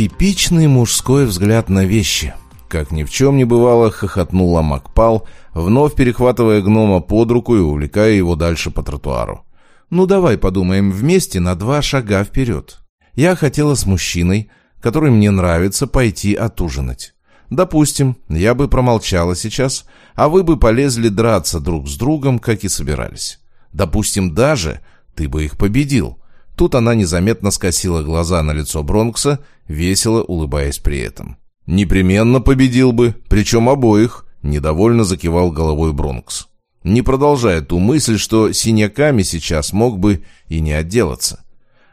Типичный мужской взгляд на вещи. Как ни в чем не бывало, хохотнула Макпал, вновь перехватывая гнома под руку и увлекая его дальше по тротуару. «Ну давай подумаем вместе на два шага вперед. Я хотела с мужчиной, который мне нравится, пойти отужинать. Допустим, я бы промолчала сейчас, а вы бы полезли драться друг с другом, как и собирались. Допустим, даже ты бы их победил. Тут она незаметно скосила глаза на лицо Бронкса, весело улыбаясь при этом. «Непременно победил бы, причем обоих», — недовольно закивал головой Бронкс. Не продолжая ту мысль, что синяками сейчас мог бы и не отделаться.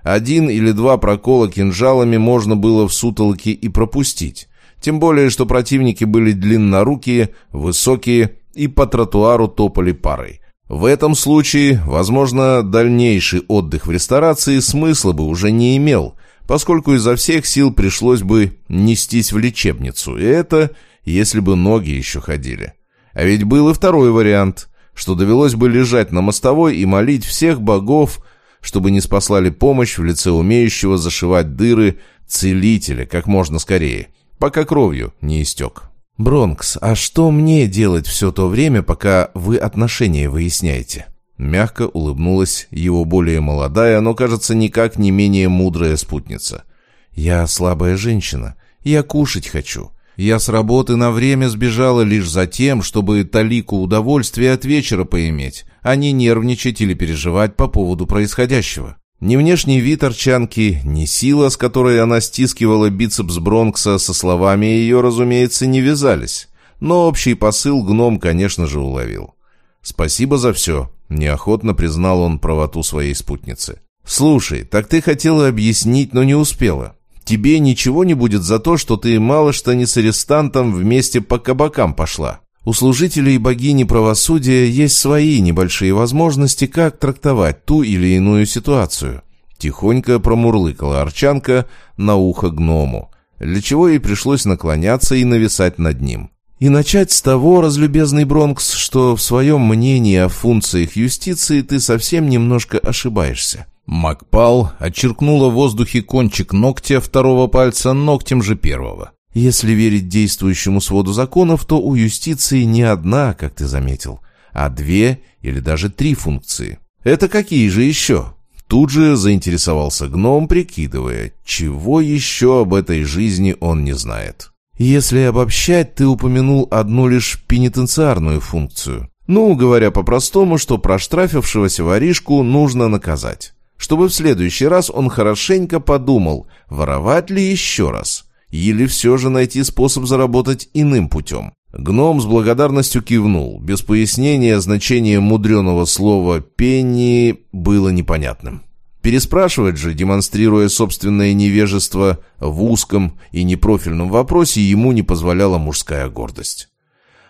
Один или два прокола кинжалами можно было в сутолке и пропустить. Тем более, что противники были длиннорукие, высокие и по тротуару топали парой. В этом случае, возможно, дальнейший отдых в ресторации смысла бы уже не имел, поскольку изо всех сил пришлось бы нестись в лечебницу, и это, если бы ноги еще ходили. А ведь был и второй вариант, что довелось бы лежать на мостовой и молить всех богов, чтобы не спаслали помощь в лице умеющего зашивать дыры целителя как можно скорее, пока кровью не истек. «Бронкс, а что мне делать все то время, пока вы отношения выясняете?» Мягко улыбнулась его более молодая, но, кажется, никак не менее мудрая спутница. «Я слабая женщина. Я кушать хочу. Я с работы на время сбежала лишь за тем, чтобы талику удовольствия от вечера поиметь, а не нервничать или переживать по поводу происходящего. Ни внешний вид Арчанки, ни сила, с которой она стискивала бицепс Бронкса, со словами ее, разумеется, не вязались. Но общий посыл гном, конечно же, уловил. «Спасибо за все», — неохотно признал он правоту своей спутницы. «Слушай, так ты хотела объяснить, но не успела. Тебе ничего не будет за то, что ты мало что не с арестантом вместе по кабакам пошла. У служителей богини правосудия есть свои небольшие возможности, как трактовать ту или иную ситуацию. Тихонько промурлыкала Арчанка на ухо гному, для чего ей пришлось наклоняться и нависать над ним. И начать с того, разлюбезный Бронкс, что в своем мнении о функциях юстиции ты совсем немножко ошибаешься. Макпал отчеркнула в воздухе кончик ногтя второго пальца ногтем же первого. Если верить действующему своду законов, то у юстиции не одна, как ты заметил, а две или даже три функции. Это какие же еще? Тут же заинтересовался гном, прикидывая, чего еще об этой жизни он не знает. Если обобщать, ты упомянул одну лишь пенитенциарную функцию. Ну, говоря по-простому, что проштрафившегося воришку нужно наказать. Чтобы в следующий раз он хорошенько подумал, воровать ли еще раз. Или все же найти способ заработать иным путем? Гном с благодарностью кивнул. Без пояснения значение мудреного слова «пенни» было непонятным. Переспрашивать же, демонстрируя собственное невежество в узком и непрофильном вопросе, ему не позволяла мужская гордость.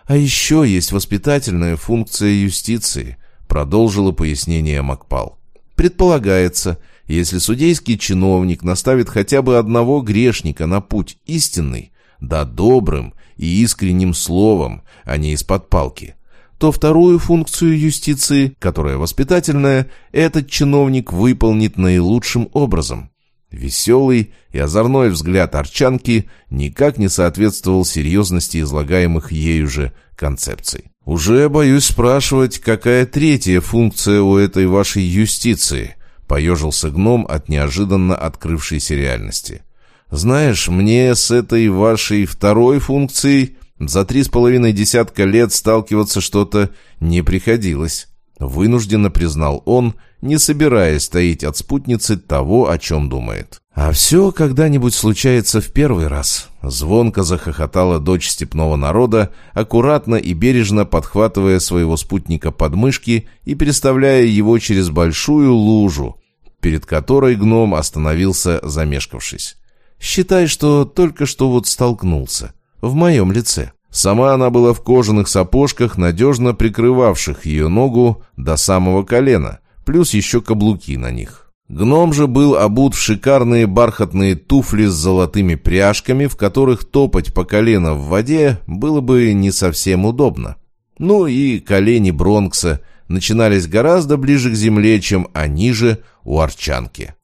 «А еще есть воспитательная функция юстиции», продолжила пояснение Макпал. «Предполагается, если судейский чиновник наставит хотя бы одного грешника на путь истинный, да добрым и искренним словом, а не из-под палки, то вторую функцию юстиции, которая воспитательная, этот чиновник выполнит наилучшим образом. Веселый и озорной взгляд Арчанки никак не соответствовал серьезности излагаемых ею же концепций. «Уже боюсь спрашивать, какая третья функция у этой вашей юстиции?» Поежился гном от неожиданно открывшейся реальности. «Знаешь, мне с этой вашей второй функцией за три с половиной десятка лет сталкиваться что-то не приходилось». Вынужденно признал он, не собираясь таить от спутницы того, о чем думает. «А все когда-нибудь случается в первый раз», — звонко захохотала дочь степного народа, аккуратно и бережно подхватывая своего спутника под мышки и переставляя его через большую лужу, перед которой гном остановился, замешкавшись. «Считай, что только что вот столкнулся. В моем лице». Сама она была в кожаных сапожках, надежно прикрывавших ее ногу до самого колена, плюс еще каблуки на них. Гном же был обут в шикарные бархатные туфли с золотыми пряжками, в которых топать по колено в воде было бы не совсем удобно. Ну и колени Бронкса начинались гораздо ближе к земле, чем они же у Арчанки.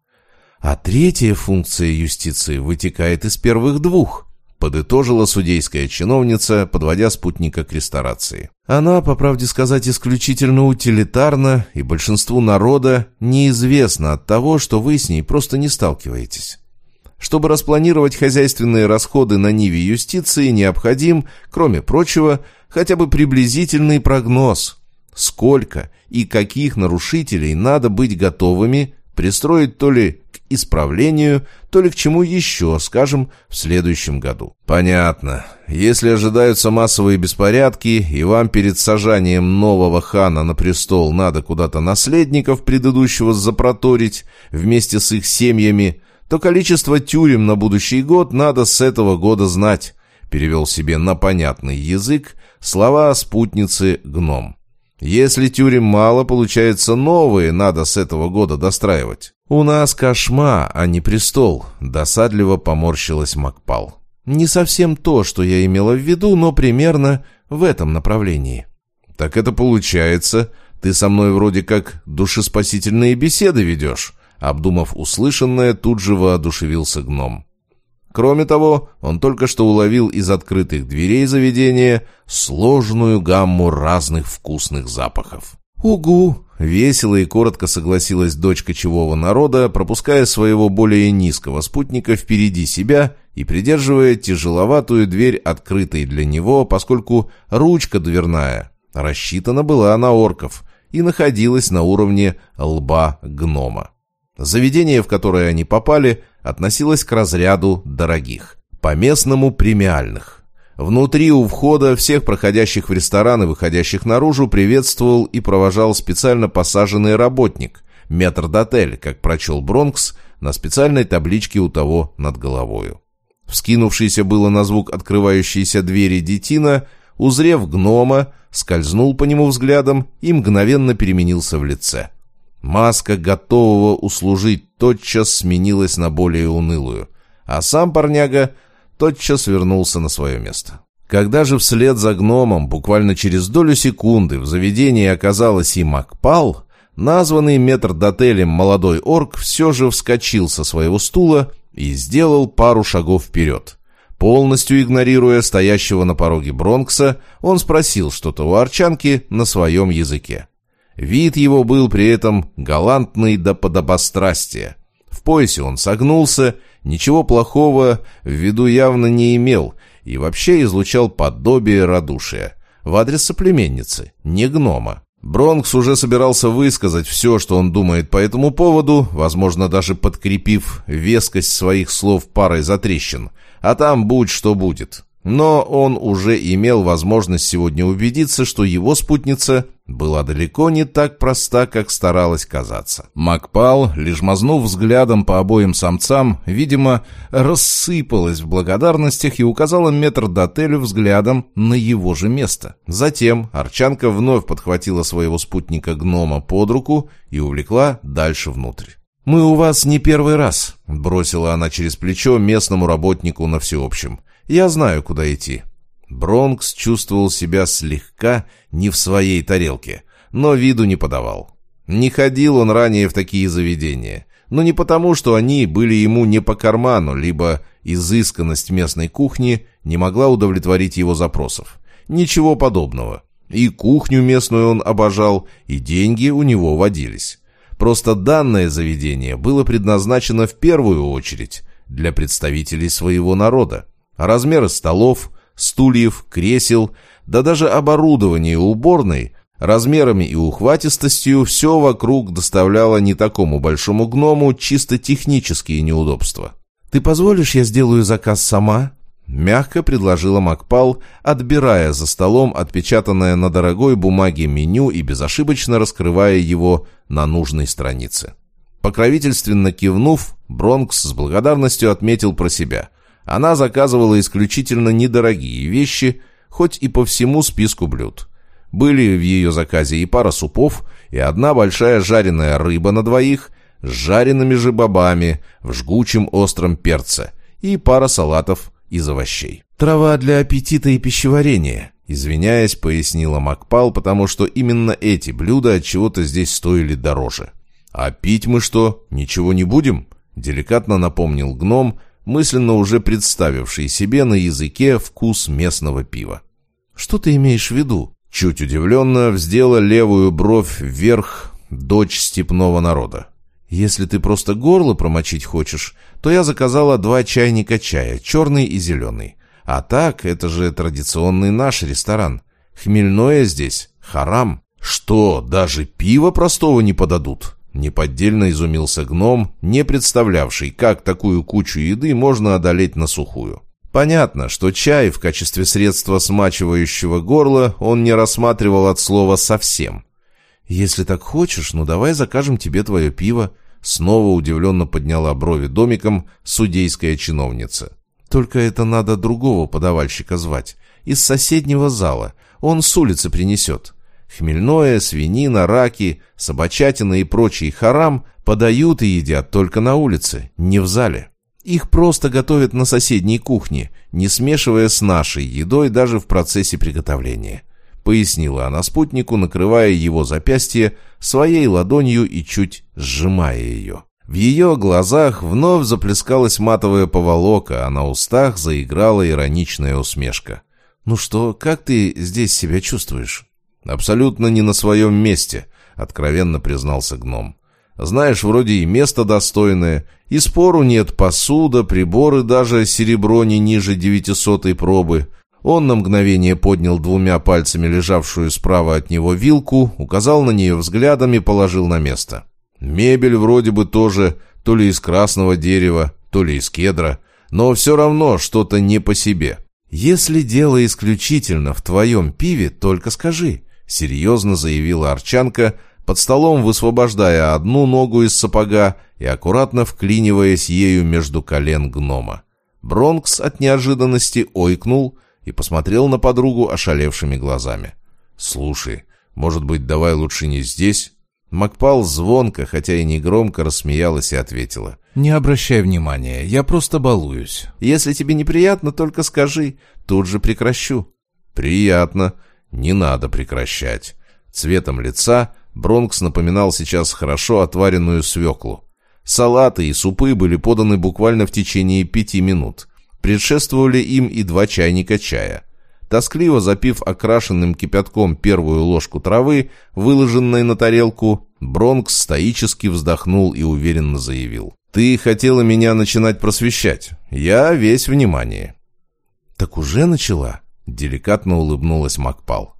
А третья функция юстиции вытекает из первых двух, подытожила судейская чиновница, подводя спутника к ресторации. Она, по правде сказать, исключительно утилитарна, и большинству народа неизвестно от того, что вы с ней просто не сталкиваетесь. Чтобы распланировать хозяйственные расходы на Ниве юстиции, необходим, кроме прочего, хотя бы приблизительный прогноз, сколько и каких нарушителей надо быть готовыми пристроить то ли к исправлению, то ли к чему еще, скажем, в следующем году. Понятно. Если ожидаются массовые беспорядки, и вам перед сажанием нового хана на престол надо куда-то наследников предыдущего запроторить вместе с их семьями, то количество тюрем на будущий год надо с этого года знать, перевел себе на понятный язык слова спутницы гном. Если тюрем мало, получается новые надо с этого года достраивать. У нас кошма, а не престол, досадливо поморщилась Макпал. Не совсем то, что я имела в виду, но примерно в этом направлении. Так это получается, ты со мной вроде как душеспасительные беседы ведешь. Обдумав услышанное, тут же воодушевился гном. Кроме того, он только что уловил из открытых дверей заведения сложную гамму разных вкусных запахов. «Угу!» — весело и коротко согласилась дочь кочевого народа, пропуская своего более низкого спутника впереди себя и придерживая тяжеловатую дверь, открытой для него, поскольку ручка дверная рассчитана была на орков и находилась на уровне лба гнома. Заведение, в которое они попали, относилось к разряду дорогих, по-местному премиальных. Внутри у входа всех проходящих в ресторан и выходящих наружу приветствовал и провожал специально посаженный работник, метрдотель, как прочел Бронкс, на специальной табличке у того над головою. Вскинувшийся было на звук открывающейся двери детина, узрев гнома, скользнул по нему взглядом и мгновенно переменился в лице. Маска готового услужить тотчас сменилась на более унылую, а сам парняга тотчас вернулся на свое место. Когда же вслед за гномом, буквально через долю секунды, в заведении оказалась и Макпал, названный метрдотелем молодой орк все же вскочил со своего стула и сделал пару шагов вперед. Полностью игнорируя стоящего на пороге Бронкса, он спросил что-то у арчанки на своем языке. Вид его был при этом галантный до подобострастия. В поясе он согнулся, ничего плохого в виду явно не имел и вообще излучал подобие радушия. В адрес соплеменницы, не гнома. Бронкс уже собирался высказать все, что он думает по этому поводу, возможно, даже подкрепив вескость своих слов парой затрещин. А там будь что будет. Но он уже имел возможность сегодня убедиться, что его спутница была далеко не так проста, как старалась казаться. Макпал, лишь мазнув взглядом по обоим самцам, видимо, рассыпалась в благодарностях и указала метр до отелю взглядом на его же место. Затем Арчанка вновь подхватила своего спутника-гнома под руку и увлекла дальше внутрь. «Мы у вас не первый раз», — бросила она через плечо местному работнику на всеобщем. Я знаю, куда идти». Бронкс чувствовал себя слегка не в своей тарелке, но виду не подавал. Не ходил он ранее в такие заведения, но не потому, что они были ему не по карману, либо изысканность местной кухни не могла удовлетворить его запросов. Ничего подобного. И кухню местную он обожал, и деньги у него водились. Просто данное заведение было предназначено в первую очередь для представителей своего народа. Размеры столов, стульев, кресел, да даже оборудование уборной размерами и ухватистостью все вокруг доставляло не такому большому гному чисто технические неудобства. «Ты позволишь, я сделаю заказ сама?» Мягко предложила Макпал, отбирая за столом отпечатанное на дорогой бумаге меню и безошибочно раскрывая его на нужной странице. Покровительственно кивнув, Бронкс с благодарностью отметил про себя. Она заказывала исключительно недорогие вещи, хоть и по всему списку блюд. Были в ее заказе и пара супов, и одна большая жареная рыба на двоих, с жареными же бобами, в жгучем остром перце, и пара салатов из овощей. «Трава для аппетита и пищеварения», — извиняясь, пояснила Макпал, потому что именно эти блюда от чего-то здесь стоили дороже. «А пить мы что, ничего не будем?» Деликатно напомнил гном, мысленно уже представивший себе на языке вкус местного пива. «Что ты имеешь в виду?» Чуть удивленно вздела левую бровь вверх дочь степного народа. «Если ты просто горло промочить хочешь, то я заказала два чайника чая, черный и зеленый. А так, это же традиционный наш ресторан. Хмельное здесь — харам. Что, даже пиво простого не подадут?» Неподдельно изумился гном, не представлявший, как такую кучу еды можно одолеть на сухую. Понятно, что чай в качестве средства смачивающего горло он не рассматривал от слова «совсем». «Если так хочешь, ну давай закажем тебе твое пиво», снова удивленно подняла брови домиком судейская чиновница. «Только это надо другого подавальщика звать, из соседнего зала, он с улицы принесет». Хмельное, свинина, раки, собачатина и прочий харам подают и едят только на улице, не в зале. Их просто готовят на соседней кухне, не смешивая с нашей едой даже в процессе приготовления. Пояснила она спутнику, накрывая его запястье своей ладонью и чуть сжимая ее. В ее глазах вновь заплескалась матовая поволока, а на устах заиграла ироничная усмешка. «Ну что, как ты здесь себя чувствуешь?» «Абсолютно не на своем месте», — откровенно признался гном. «Знаешь, вроде и место достойное, и спору нет, посуда, приборы, даже серебро не ниже девятисотой пробы». Он на мгновение поднял двумя пальцами лежавшую справа от него вилку, указал на нее взглядом и положил на место. Мебель вроде бы тоже то ли из красного дерева, то ли из кедра, но все равно что-то не по себе. «Если дело исключительно в твоем пиве, только скажи. — серьезно заявила Арчанка, под столом высвобождая одну ногу из сапога и аккуратно вклиниваясь ею между колен гнома. Бронкс от неожиданности ойкнул и посмотрел на подругу ошалевшими глазами. «Слушай, может быть, давай лучше не здесь?» Макпал звонко, хотя и не громко, рассмеялась и ответила. «Не обращай внимания, я просто балуюсь. Если тебе неприятно, только скажи, тут же прекращу». «Приятно», не надо прекращать. Цветом лица Бронкс напоминал сейчас хорошо отваренную свеклу. Салаты и супы были поданы буквально в течение пяти минут. Предшествовали им и два чайника чая. Тоскливо запив окрашенным кипятком первую ложку травы, выложенной на тарелку, Бронкс стоически вздохнул и уверенно заявил. «Ты хотела меня начинать просвещать. Я весь внимание». «Так уже начала?» Деликатно улыбнулась Макпал.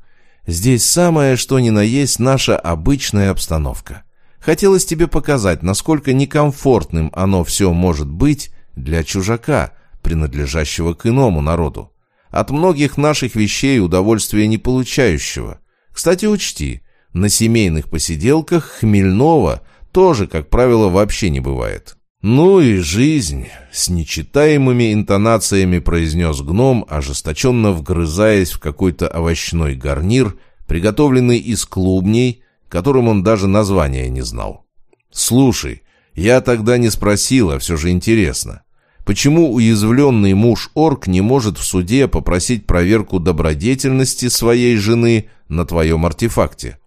«Здесь самое, что ни на есть, наша обычная обстановка. Хотелось тебе показать, насколько некомфортным оно все может быть для чужака, принадлежащего к иному народу. От многих наших вещей удовольствия не получающего. Кстати, учти, на семейных посиделках хмельного тоже, как правило, вообще не бывает. «Ну и жизнь!» — с нечитаемыми интонациями произнес гном, ожесточенно вгрызаясь в какой-то овощной гарнир, приготовленный из клубней, которым он даже названия не знал. «Слушай, я тогда не спросила, все же интересно. Почему уязвленный муж-орк не может в суде попросить проверку добродетельности своей жены на твоем артефакте?»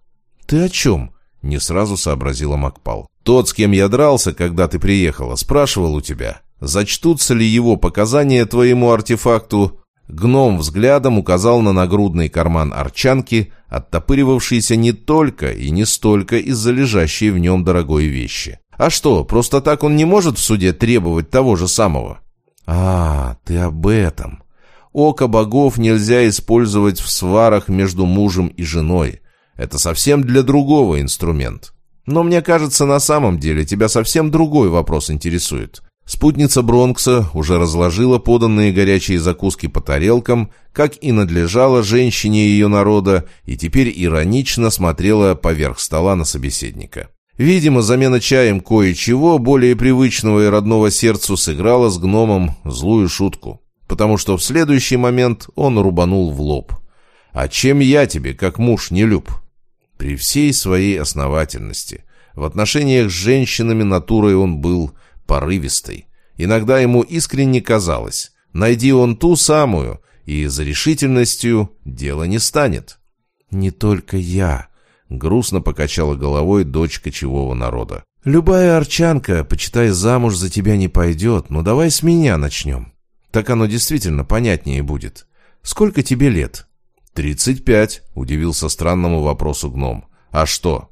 «Ты о чем?» — не сразу сообразила Макпал. Тот, с кем я дрался, когда ты приехала, спрашивал у тебя, зачтутся ли его показания твоему артефакту. Гном взглядом указал на нагрудный карман арчанки, оттопыривавшийся не только и не столько из-за лежащей в нем дорогой вещи. А что, просто так он не может в суде требовать того же самого? А, ты об этом. Око богов нельзя использовать в сварах между мужем и женой. Это совсем для другого инструмент. Но мне кажется, на самом деле тебя совсем другой вопрос интересует. Спутница Бронкса уже разложила поданные горячие закуски по тарелкам, как и надлежало женщине ее народа, и теперь иронично смотрела поверх стола на собеседника. Видимо, замена чаем кое-чего более привычного и родного сердцу сыграла с гномом злую шутку, потому что в следующий момент он рубанул в лоб. «А чем я тебе, как муж, не люб?» При всей своей основательности. В отношениях с женщинами натурой он был порывистой. Иногда ему искренне казалось, найди он ту самую, и за решительностью дело не станет. «Не только я», — грустно покачала головой дочь кочевого народа. «Любая арчанка, почитай, замуж за тебя не пойдет, но давай с меня начнем. Так оно действительно понятнее будет. Сколько тебе лет?» «Тридцать пять», — удивился странному вопросу гном. «А что?»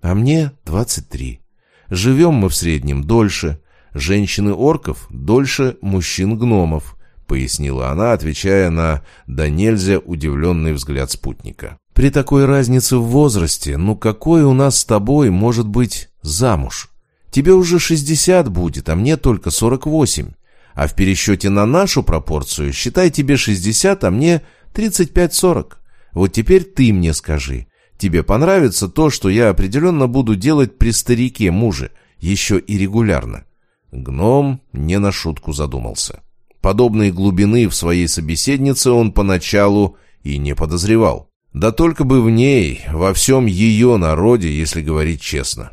«А мне двадцать три. Живем мы в среднем дольше. Женщины-орков дольше мужчин-гномов», — пояснила она, отвечая на «да нельзя» удивленный взгляд спутника. «При такой разнице в возрасте, ну какой у нас с тобой может быть замуж? Тебе уже шестьдесят будет, а мне только сорок восемь. А в пересчете на нашу пропорцию считай тебе шестьдесят, а мне тридцать пять-сорок. Вот теперь ты мне скажи, тебе понравится то, что я определенно буду делать при старике муже, еще и регулярно?» Гном не на шутку задумался. Подобной глубины в своей собеседнице он поначалу и не подозревал. Да только бы в ней, во всем ее народе, если говорить честно.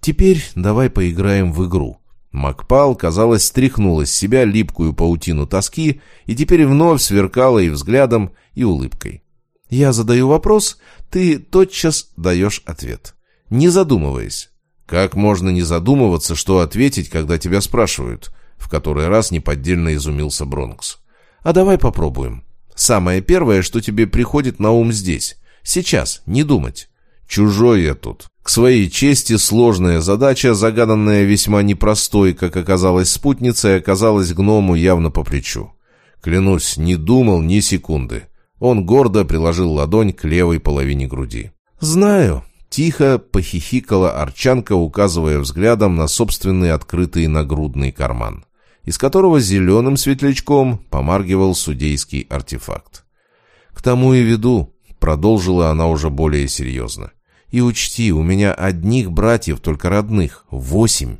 Теперь давай поиграем в игру. Макпал, казалось, стряхнул из себя липкую паутину тоски и теперь вновь сверкала и взглядом, и улыбкой. Я задаю вопрос, ты тотчас даешь ответ. Не задумываясь. Как можно не задумываться, что ответить, когда тебя спрашивают? В который раз неподдельно изумился Бронкс. А давай попробуем. Самое первое, что тебе приходит на ум здесь. Сейчас, не думать. Чужой я тут. К своей чести сложная задача, загаданная весьма непростой, как оказалось спутницей, оказалась гному явно по плечу. Клянусь, не думал ни секунды. Он гордо приложил ладонь к левой половине груди. «Знаю», — тихо похихикала Арчанка, указывая взглядом на собственный открытый нагрудный карман из которого зеленым светлячком помаргивал судейский артефакт. «К тому и веду», — продолжила она уже более серьезно. «И учти, у меня одних братьев, только родных, восемь.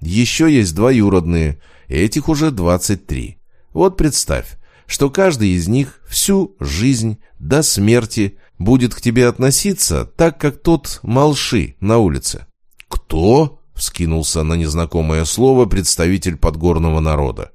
Еще есть двоюродные, этих уже двадцать три. Вот представь, что каждый из них всю жизнь до смерти будет к тебе относиться так, как тот малши на улице». «Кто?» Вскинулся на незнакомое слово представитель подгорного народа.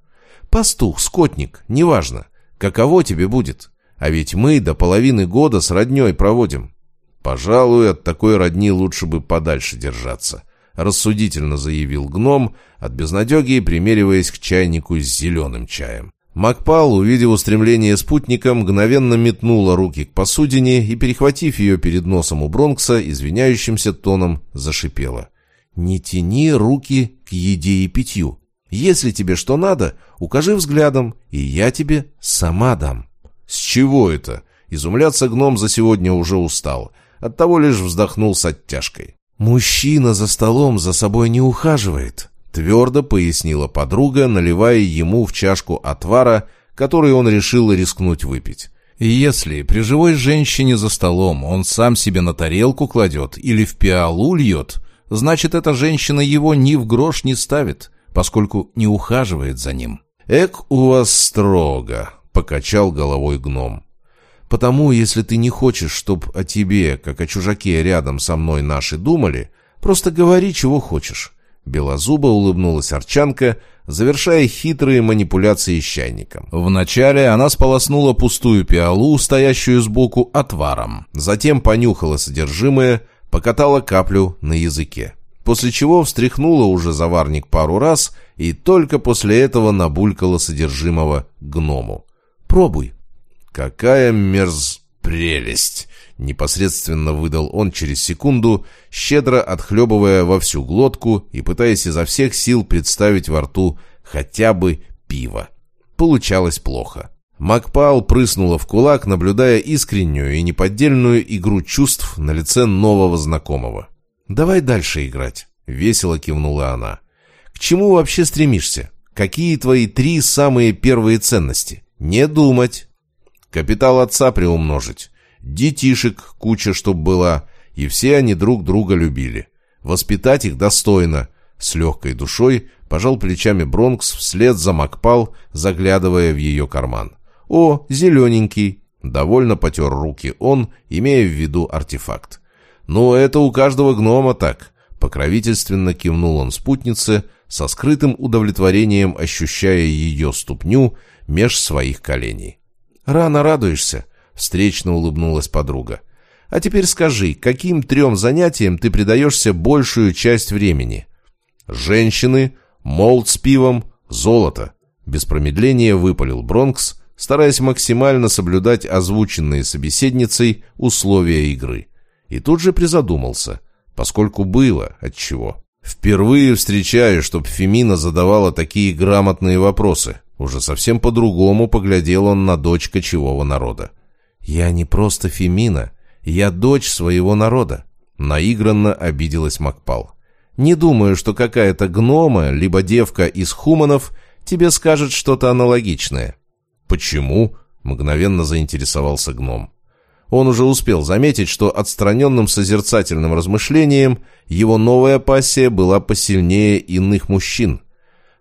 «Пастух, скотник, неважно. Каково тебе будет? А ведь мы до половины года с родней проводим». «Пожалуй, от такой родни лучше бы подальше держаться», — рассудительно заявил гном, от безнадеги примериваясь к чайнику с зеленым чаем. Макпал, увидев устремление спутника, мгновенно метнула руки к посудине и, перехватив ее перед носом у Бронкса, извиняющимся тоном зашипела — не тяни руки к еде и питью. Если тебе что надо, укажи взглядом, и я тебе сама дам. С чего это? Изумляться гном за сегодня уже устал. Оттого лишь вздохнул с оттяжкой. Мужчина за столом за собой не ухаживает, твердо пояснила подруга, наливая ему в чашку отвара, который он решил рискнуть выпить. Если при живой женщине за столом он сам себе на тарелку кладет или в пиалу льет, значит, эта женщина его ни в грош не ставит, поскольку не ухаживает за ним. «Эк, у вас строго», — покачал головой гном. «Потому, если ты не хочешь, чтоб о тебе, как о чужаке рядом со мной наши думали, просто говори, чего хочешь». Белозуба улыбнулась Арчанка, завершая хитрые манипуляции с чайником. Вначале она сполоснула пустую пиалу, стоящую сбоку, отваром. Затем понюхала содержимое, покатала каплю на языке. После чего встряхнула уже заварник пару раз и только после этого набулькала содержимого гному. «Пробуй». «Какая мерз... прелесть!» Непосредственно выдал он через секунду, щедро отхлебывая во всю глотку и пытаясь изо всех сил представить во рту хотя бы пиво. Получалось плохо. Макпал прыснула в кулак, наблюдая искреннюю и неподдельную игру чувств на лице нового знакомого. «Давай дальше играть», — весело кивнула она. «К чему вообще стремишься? Какие твои три самые первые ценности? Не думать. Капитал отца приумножить. Детишек куча чтоб была, и все они друг друга любили. Воспитать их достойно». С легкой душой пожал плечами Бронкс вслед за Макпал, заглядывая в ее карман. «О, зелененький!» Довольно потер руки он, имея в виду артефакт. «Ну, это у каждого гнома так!» Покровительственно кивнул он спутнице, со скрытым удовлетворением ощущая ее ступню меж своих коленей. «Рано радуешься!» — встречно улыбнулась подруга. «А теперь скажи, каким трем занятиям ты предаешься большую часть времени?» Женщины, молд с пивом, золото. Без промедления выпалил Бронкс, стараясь максимально соблюдать озвученные собеседницей условия игры. И тут же призадумался, поскольку было от чего. Впервые встречаю, чтоб Фемина задавала такие грамотные вопросы. Уже совсем по-другому поглядел он на дочь кочевого народа. «Я не просто Фемина, я дочь своего народа», — наигранно обиделась Макпал. «Не думаю, что какая-то гнома, либо девка из хуманов тебе скажет что-то аналогичное». «Почему?» — мгновенно заинтересовался гном. Он уже успел заметить, что отстраненным созерцательным размышлением его новая пассия была посильнее иных мужчин.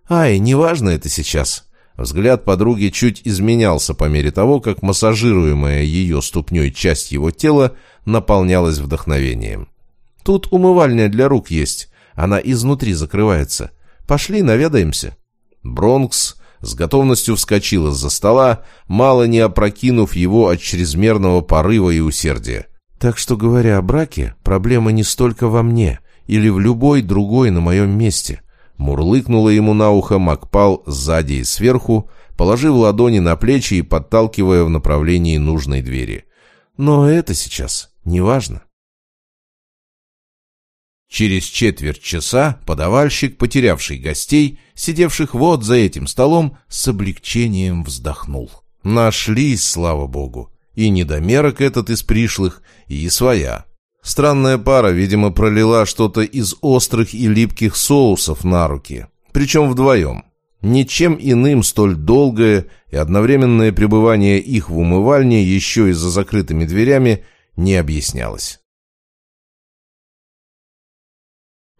«Ай, неважно это сейчас». Взгляд подруги чуть изменялся по мере того, как массажируемая ее ступней часть его тела наполнялась вдохновением. «Тут умывальня для рук есть. Она изнутри закрывается. Пошли, наведаемся». Бронкс с готовностью вскочил из-за стола, мало не опрокинув его от чрезмерного порыва и усердия. «Так что, говоря о браке, проблема не столько во мне или в любой другой на моем месте». Мурлыкнула ему на ухо Макпал сзади и сверху, положив ладони на плечи и подталкивая в направлении нужной двери. «Но это сейчас не важно». Через четверть часа подавальщик, потерявший гостей, сидевших вот за этим столом, с облегчением вздохнул. Нашлись, слава богу, и недомерок этот из пришлых, и своя. Странная пара, видимо, пролила что-то из острых и липких соусов на руки, причем вдвоем. Ничем иным столь долгое и одновременное пребывание их в умывальне еще и за закрытыми дверями не объяснялось.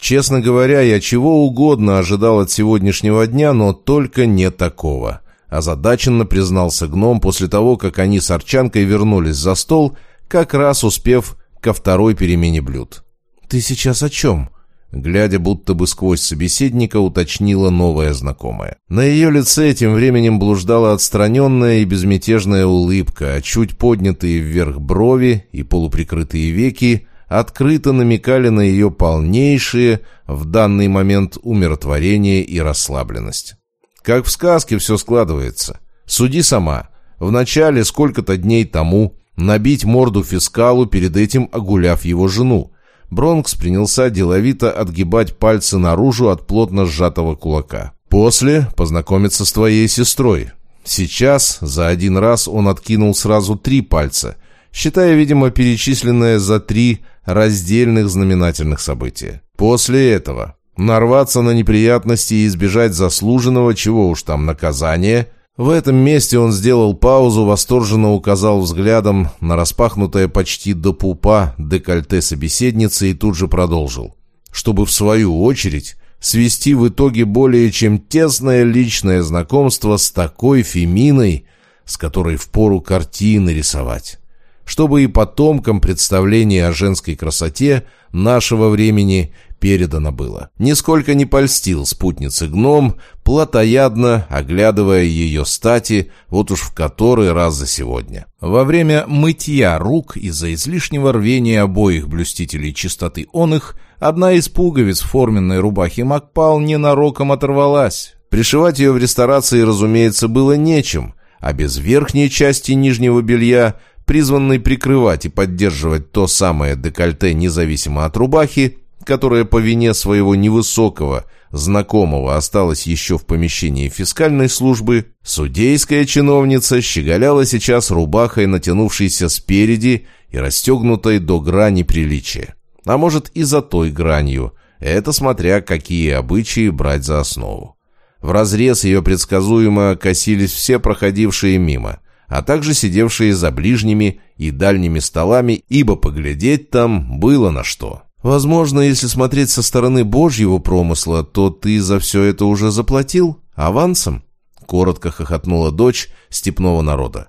Честно говоря, я чего угодно ожидал от сегодняшнего дня, но только не такого. Озадаченно признался гном после того, как они с Арчанкой вернулись за стол, как раз успев ко второй перемене блюд. «Ты сейчас о чем?» Глядя будто бы сквозь собеседника, уточнила новая знакомая. На ее лице тем временем блуждала отстраненная и безмятежная улыбка, а чуть поднятые вверх брови и полуприкрытые веки открыто намекали на ее полнейшие в данный момент умиротворение и расслабленность. Как в сказке все складывается. Суди сама. В начале сколько-то дней тому набить морду фискалу, перед этим огуляв его жену. Бронкс принялся деловито отгибать пальцы наружу от плотно сжатого кулака. После познакомиться с твоей сестрой. Сейчас за один раз он откинул сразу три пальца, считая, видимо, перечисленное за три раздельных знаменательных события. После этого нарваться на неприятности и избежать заслуженного, чего уж там, наказания. В этом месте он сделал паузу, восторженно указал взглядом на распахнутое почти до пупа декольте собеседницы и тут же продолжил. Чтобы в свою очередь свести в итоге более чем тесное личное знакомство с такой Феминой, с которой впору картины рисовать чтобы и потомкам представление о женской красоте нашего времени передано было. Нисколько не польстил спутнице гном, плотоядно оглядывая ее стати, вот уж в который раз за сегодня. Во время мытья рук из-за излишнего рвения обоих блюстителей чистоты он их, одна из пуговиц форменной рубахи Макпал ненароком оторвалась. Пришивать ее в ресторации, разумеется, было нечем, а без верхней части нижнего белья призванный прикрывать и поддерживать то самое декольте независимо от рубахи, которое по вине своего невысокого знакомого осталось еще в помещении фискальной службы, судейская чиновница щеголяла сейчас рубахой, натянувшейся спереди и расстегнутой до грани приличия. А может и за той гранью, это смотря какие обычаи брать за основу. В разрез ее предсказуемо косились все проходившие мимо – а также сидевшие за ближними и дальними столами, ибо поглядеть там было на что. Возможно, если смотреть со стороны Божьего промысла, то ты за все это уже заплатил? Авансом? Коротко хохотнула дочь степного народа.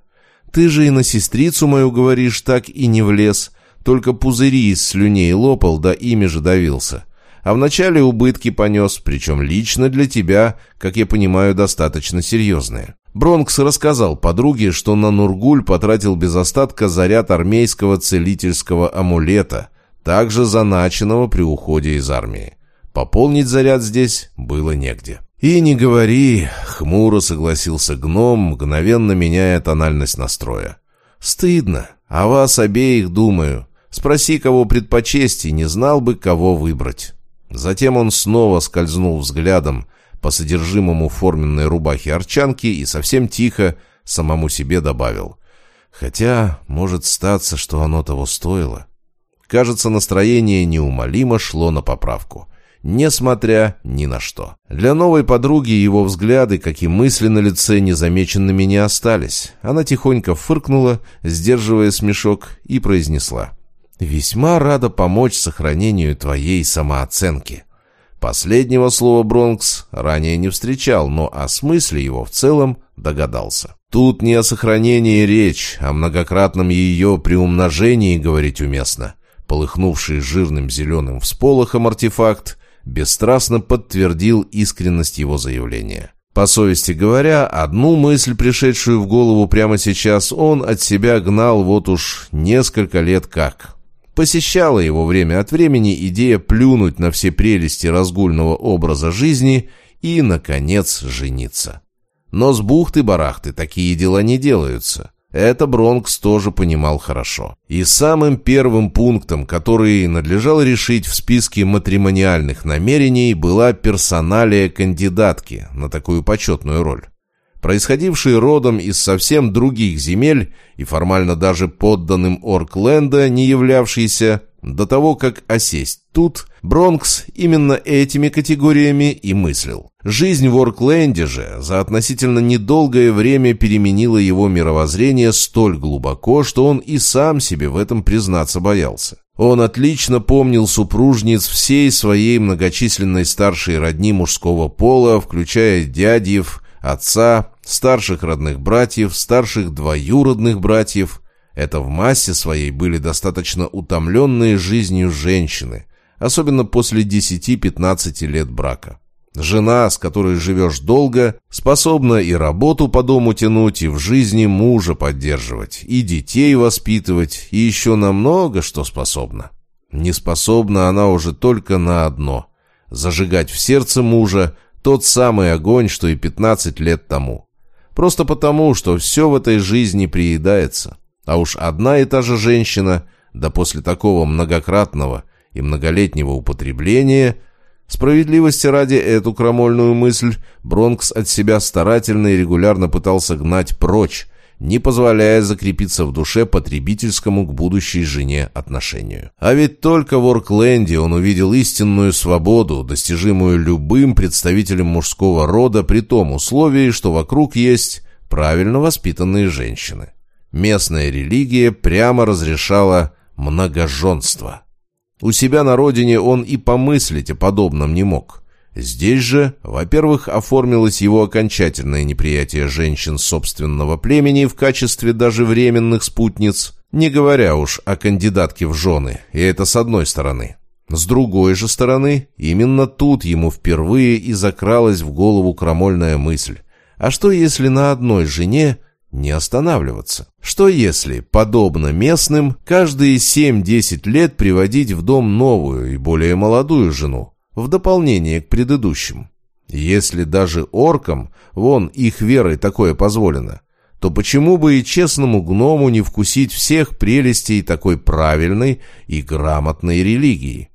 Ты же и на сестрицу мою говоришь, так и не влез, только пузыри из слюней лопал, да ими же давился. А вначале убытки понес, причем лично для тебя, как я понимаю, достаточно серьезные. Бронкс рассказал подруге, что на Нургуль потратил без остатка заряд армейского целительского амулета, также заначенного при уходе из армии. пополнить заряд здесь было негде. «И не говори», — хмуро согласился гном, мгновенно меняя тональность настроя. «Стыдно. О вас обеих думаю. Спроси, кого предпочесть, и не знал бы, кого выбрать». Затем он снова скользнул взглядом по содержимому форменной рубахи арчанки и совсем тихо самому себе добавил. Хотя, может статься, что оно того стоило. Кажется, настроение неумолимо шло на поправку. Несмотря ни на что. Для новой подруги его взгляды, как и мысли на лице, незамеченными не остались. Она тихонько фыркнула, сдерживая смешок, и произнесла. «Весьма рада помочь сохранению твоей самооценки». Последнего слова Бронкс ранее не встречал, но о смысле его в целом догадался. Тут не о сохранении речь, а многократном ее приумножении говорить уместно. Полыхнувший жирным зеленым всполохом артефакт бесстрастно подтвердил искренность его заявления. По совести говоря, одну мысль, пришедшую в голову прямо сейчас, он от себя гнал вот уж несколько лет как. Посещала его время от времени идея плюнуть на все прелести разгульного образа жизни и, наконец, жениться. Но с бухты-барахты такие дела не делаются. Это Бронкс тоже понимал хорошо. И самым первым пунктом, который надлежало решить в списке матримониальных намерений, была персоналия кандидатки на такую почетную роль. Происходивший родом из совсем других земель и формально даже подданным Оркленда, не являвшийся до того, как осесть тут, Бронкс именно этими категориями и мыслил. Жизнь в Оркленде же за относительно недолгое время переменила его мировоззрение столь глубоко, что он и сам себе в этом признаться боялся. Он отлично помнил супружниц всей своей многочисленной старшей родни мужского пола, включая дядьев, отца, старших родных братьев, старших двоюродных братьев. Это в массе своей были достаточно утомленные жизнью женщины, особенно после 10-15 лет брака. Жена, с которой живешь долго, способна и работу по дому тянуть, и в жизни мужа поддерживать, и детей воспитывать, и еще на много что способна. Не способна она уже только на одно – зажигать в сердце мужа тот самый огонь, что и 15 лет тому. Просто потому, что все в этой жизни приедается. А уж одна и та же женщина, да после такого многократного и многолетнего употребления – Справедливости ради эту крамольную мысль Бронкс от себя старательно и регулярно пытался гнать прочь, не позволяя закрепиться в душе потребительскому к будущей жене отношению. А ведь только в Оркленде он увидел истинную свободу, достижимую любым представителем мужского рода при том условии, что вокруг есть правильно воспитанные женщины. Местная религия прямо разрешала многоженство. У себя на родине он и помыслить о подобном не мог. Здесь же, во-первых, оформилось его окончательное неприятие женщин собственного племени в качестве даже временных спутниц, не говоря уж о кандидатке в жены, и это с одной стороны. С другой же стороны, именно тут ему впервые и закралась в голову крамольная мысль. А что если на одной жене не останавливаться. Что если, подобно местным, каждые 7-10 лет приводить в дом новую и более молодую жену, в дополнение к предыдущим? Если даже оркам, вон их верой такое позволено, то почему бы и честному гному не вкусить всех прелестей такой правильной и грамотной религии?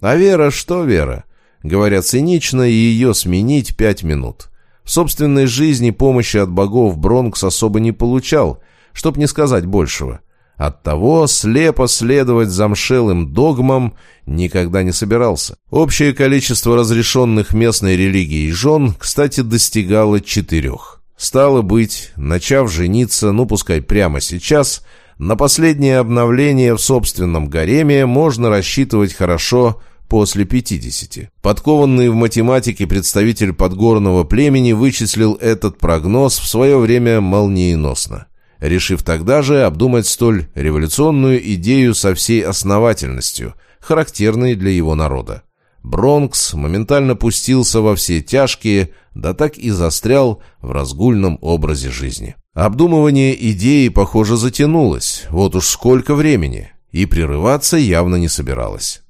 А вера что вера? Говорят цинично, ее сменить пять минут – в собственной жизни помощи от богов Бронкс особо не получал, чтоб не сказать большего. Оттого слепо следовать замшелым догмам никогда не собирался. Общее количество разрешенных местной религией жен, кстати, достигало четырех. Стало быть, начав жениться, ну пускай прямо сейчас, на последнее обновление в собственном гареме можно рассчитывать хорошо после 50. Подкованный в математике представитель подгорного племени вычислил этот прогноз в свое время молниеносно, решив тогда же обдумать столь революционную идею со всей основательностью, характерной для его народа. Бронкс моментально пустился во все тяжкие, да так и застрял в разгульном образе жизни. Обдумывание идеи, похоже, затянулось, вот уж сколько времени, и прерываться явно не собиралось.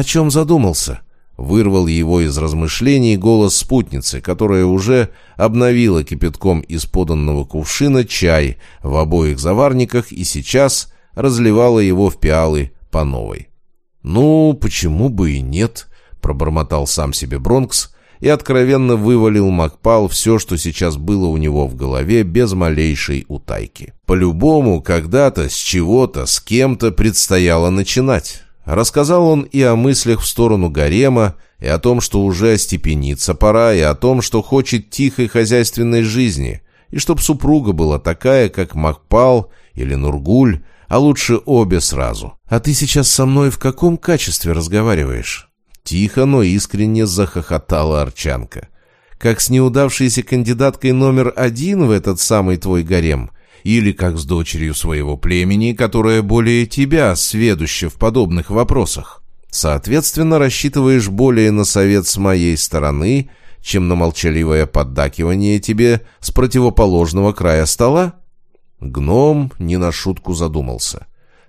«О чем задумался?» Вырвал его из размышлений голос спутницы, которая уже обновила кипятком из поданного кувшина чай в обоих заварниках и сейчас разливала его в пиалы по новой. «Ну, почему бы и нет?» — пробормотал сам себе Бронкс и откровенно вывалил Макпал все, что сейчас было у него в голове, без малейшей утайки. По-любому, когда-то, с чего-то, с кем-то предстояло начинать. Рассказал он и о мыслях в сторону гарема, и о том, что уже остепениться пора, и о том, что хочет тихой хозяйственной жизни, и чтоб супруга была такая, как Макпал или Нургуль, а лучше обе сразу. «А ты сейчас со мной в каком качестве разговариваешь?» Тихо, но искренне захохотала Арчанка. «Как с неудавшейся кандидаткой номер один в этот самый твой гарем?» Или как с дочерью своего племени, которая более тебя сведуща в подобных вопросах. Соответственно, рассчитываешь более на совет с моей стороны, чем на молчаливое поддакивание тебе с противоположного края стола? Гном не на шутку задумался.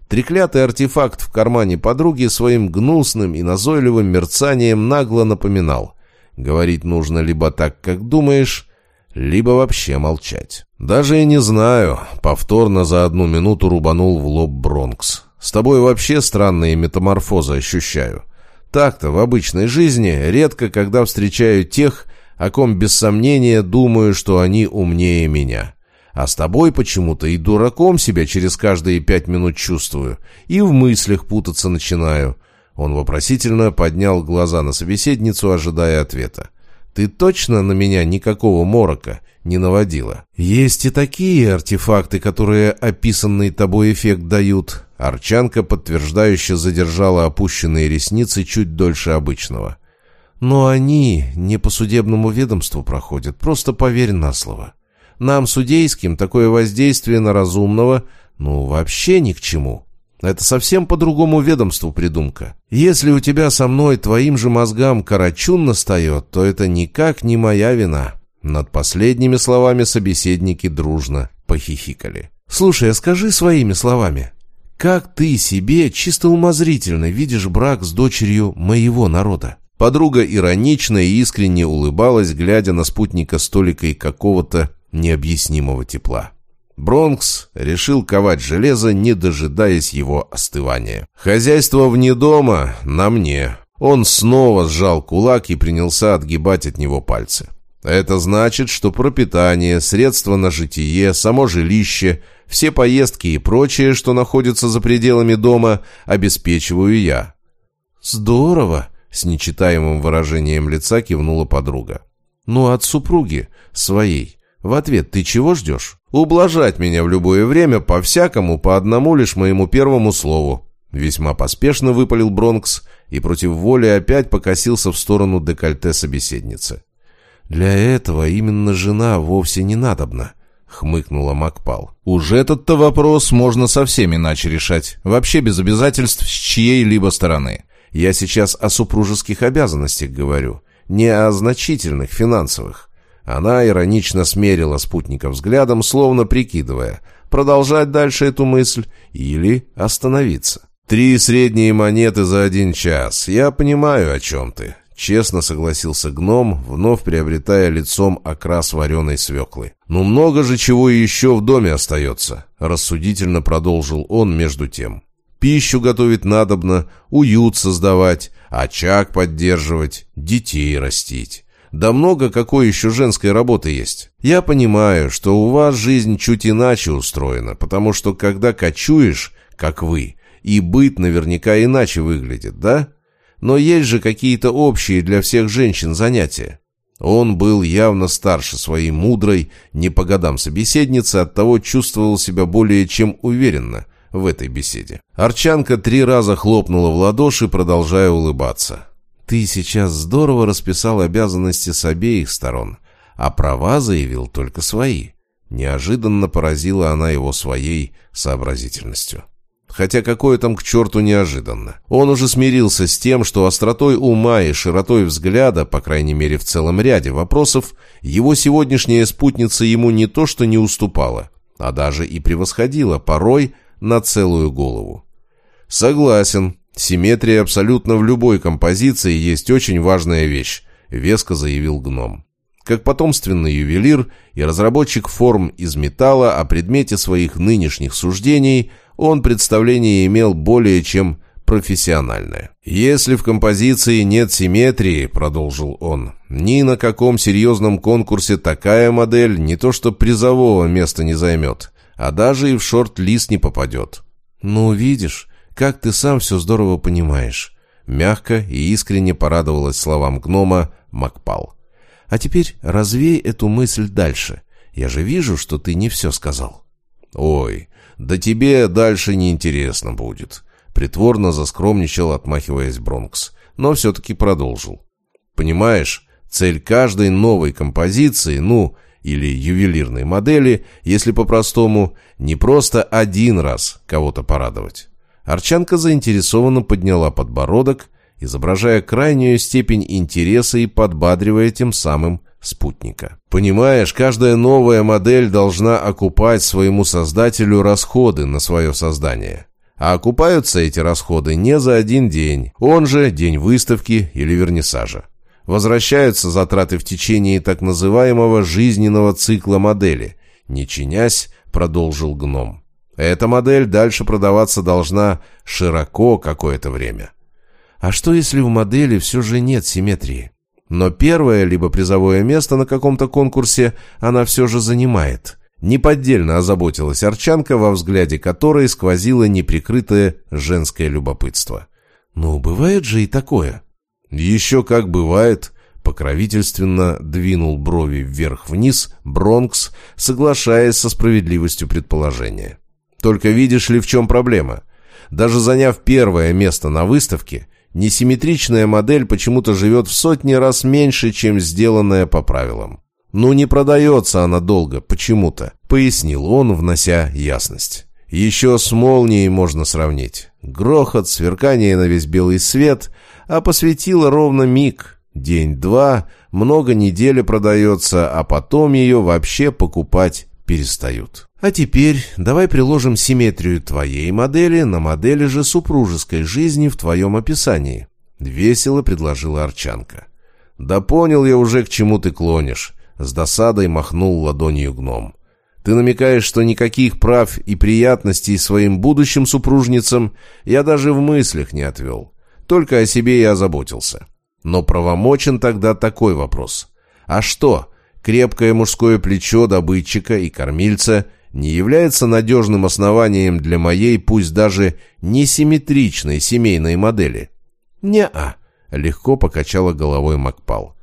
Треклятый артефакт в кармане подруги своим гнусным и назойливым мерцанием нагло напоминал. Говорить нужно либо так, как думаешь, либо вообще молчать. «Даже и не знаю», — повторно за одну минуту рубанул в лоб Бронкс. «С тобой вообще странные метаморфозы ощущаю. Так-то в обычной жизни редко когда встречаю тех, о ком без сомнения думаю, что они умнее меня. А с тобой почему-то и дураком себя через каждые пять минут чувствую, и в мыслях путаться начинаю». Он вопросительно поднял глаза на собеседницу, ожидая ответа. Ты точно на меня никакого морока не наводила? Есть и такие артефакты, которые описанный тобой эффект дают. Арчанка подтверждающе задержала опущенные ресницы чуть дольше обычного. Но они не по судебному ведомству проходят, просто поверь на слово. Нам, судейским, такое воздействие на разумного, ну, вообще ни к чему. Это совсем по другому ведомству придумка. Если у тебя со мной твоим же мозгам карачун настает, то это никак не моя вина». Над последними словами собеседники дружно похихикали. «Слушай, а скажи своими словами, как ты себе чисто умозрительно видишь брак с дочерью моего народа?» Подруга иронично и искренне улыбалась, глядя на спутника столикой какого-то необъяснимого тепла. Бронкс решил ковать железо, не дожидаясь его остывания. «Хозяйство вне дома на мне». Он снова сжал кулак и принялся отгибать от него пальцы. «Это значит, что пропитание, средства на житие, само жилище, все поездки и прочее, что находится за пределами дома, обеспечиваю я». «Здорово!» — с нечитаемым выражением лица кивнула подруга. «Ну, от супруги, своей. В ответ ты чего ждешь?» Ублажать меня в любое время, по-всякому, по одному лишь моему первому слову. Весьма поспешно выпалил Бронкс и против воли опять покосился в сторону декольте собеседницы. «Для этого именно жена вовсе не надобна», — хмыкнула Макпал. «Уж этот-то вопрос можно совсем иначе решать, вообще без обязательств с чьей-либо стороны. Я сейчас о супружеских обязанностях говорю, не о значительных финансовых. Она иронично смерила спутника взглядом, словно прикидывая, продолжать дальше эту мысль или остановиться. «Три средние монеты за один час. Я понимаю, о чем ты», — честно согласился гном, вновь приобретая лицом окрас вареной свеклы. «Ну много же чего еще в доме остается», — рассудительно продолжил он между тем. «Пищу готовить надобно, уют создавать, очаг поддерживать, детей растить». Да много какой еще женской работы есть. Я понимаю, что у вас жизнь чуть иначе устроена, потому что когда кочуешь, как вы, и быт наверняка иначе выглядит, да? Но есть же какие-то общие для всех женщин занятия. Он был явно старше своей мудрой, не по годам собеседницы, оттого чувствовал себя более чем уверенно в этой беседе. Арчанка три раза хлопнула в ладоши, продолжая улыбаться. Ты сейчас здорово расписал обязанности с обеих сторон, а права заявил только свои. Неожиданно поразила она его своей сообразительностью. Хотя какое там к черту неожиданно. Он уже смирился с тем, что остротой ума и широтой взгляда, по крайней мере в целом ряде вопросов, его сегодняшняя спутница ему не то что не уступала, а даже и превосходила порой на целую голову. «Согласен», Симметрия абсолютно в любой композиции есть очень важная вещь, веско заявил гном. Как потомственный ювелир и разработчик форм из металла о предмете своих нынешних суждений, он представление имел более чем профессиональное. «Если в композиции нет симметрии, — продолжил он, — ни на каком серьезном конкурсе такая модель не то что призового места не займет, а даже и в шорт-лист не попадет». «Ну, видишь, как ты сам все здорово понимаешь». Мягко и искренне порадовалась словам гнома Макпал. «А теперь развей эту мысль дальше. Я же вижу, что ты не все сказал». «Ой, да тебе дальше неинтересно будет», — притворно заскромничал, отмахиваясь Бронкс, но все-таки продолжил. «Понимаешь, цель каждой новой композиции, ну, или ювелирной модели, если по-простому, не просто один раз кого-то порадовать. Арчанка заинтересованно подняла подбородок, изображая крайнюю степень интереса и подбадривая тем самым спутника. Понимаешь, каждая новая модель должна окупать своему создателю расходы на свое создание. А окупаются эти расходы не за один день, он же день выставки или вернисажа. Возвращаются затраты в течение так называемого жизненного цикла модели. Не чинясь, продолжил гном. Эта модель дальше продаваться должна широко какое-то время. А что если в модели все же нет симметрии? Но первое, либо призовое место на каком-то конкурсе она все же занимает. Неподдельно озаботилась Арчанка, во взгляде которой сквозило неприкрытое женское любопытство. «Ну, бывает же и такое». «Еще как бывает», — покровительственно двинул брови вверх-вниз Бронкс, соглашаясь со справедливостью предположения. «Только видишь ли, в чем проблема? Даже заняв первое место на выставке, несимметричная модель почему-то живет в сотни раз меньше, чем сделанная по правилам. Ну, не продается она долго, почему-то», — пояснил он, внося ясность. «Еще с молнией можно сравнить. Грохот, сверкание на весь белый свет, а посветило ровно миг. День-два, много недели продается, а потом ее вообще покупать перестают. А теперь давай приложим симметрию твоей модели на модели же супружеской жизни в твоем описании. Весело предложила Арчанка. Да понял я уже, к чему ты клонишь. С досадой махнул ладонью гном. Ты намекаешь, что никаких прав и приятностей своим будущим супружницам я даже в мыслях не отвел. Только о себе я озаботился. Но правомочен тогда такой вопрос. А что, крепкое мужское плечо добытчика и кормильца не является надежным основанием для моей, пусть даже несимметричной семейной модели? «Не-а», — легко покачала головой Макпал.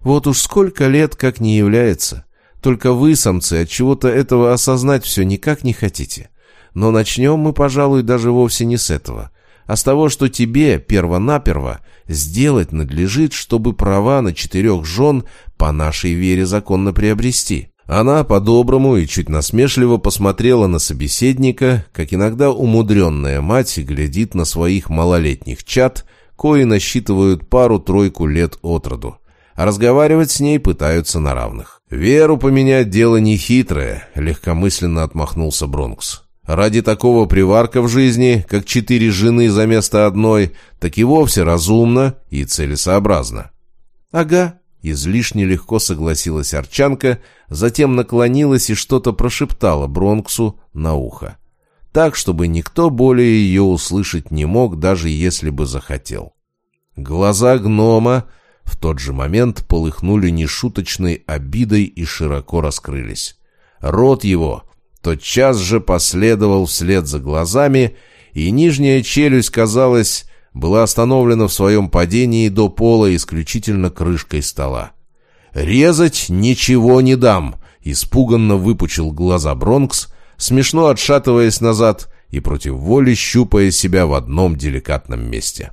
«Вот уж сколько лет как не является. Только вы, самцы, от чего-то этого осознать все никак не хотите. Но начнем мы, пожалуй, даже вовсе не с этого а с того, что тебе перво-наперво сделать надлежит, чтобы права на четырех жен по нашей вере законно приобрести». Она по-доброму и чуть насмешливо посмотрела на собеседника, как иногда умудренная мать глядит на своих малолетних чад, кои насчитывают пару-тройку лет от роду. А разговаривать с ней пытаются на равных. «Веру поменять дело нехитрое», — легкомысленно отмахнулся Бронкс. Ради такого приварка в жизни, как четыре жены за место одной, так и вовсе разумно и целесообразно. «Ага», — излишне легко согласилась Арчанка, затем наклонилась и что-то прошептала Бронксу на ухо. Так, чтобы никто более ее услышать не мог, даже если бы захотел. Глаза гнома в тот же момент полыхнули нешуточной обидой и широко раскрылись. Рот его тотчас же последовал вслед за глазами, и нижняя челюсть, казалось, была остановлена в своем падении до пола исключительно крышкой стола. «Резать ничего не дам!» — испуганно выпучил глаза Бронкс, смешно отшатываясь назад и против воли щупая себя в одном деликатном месте.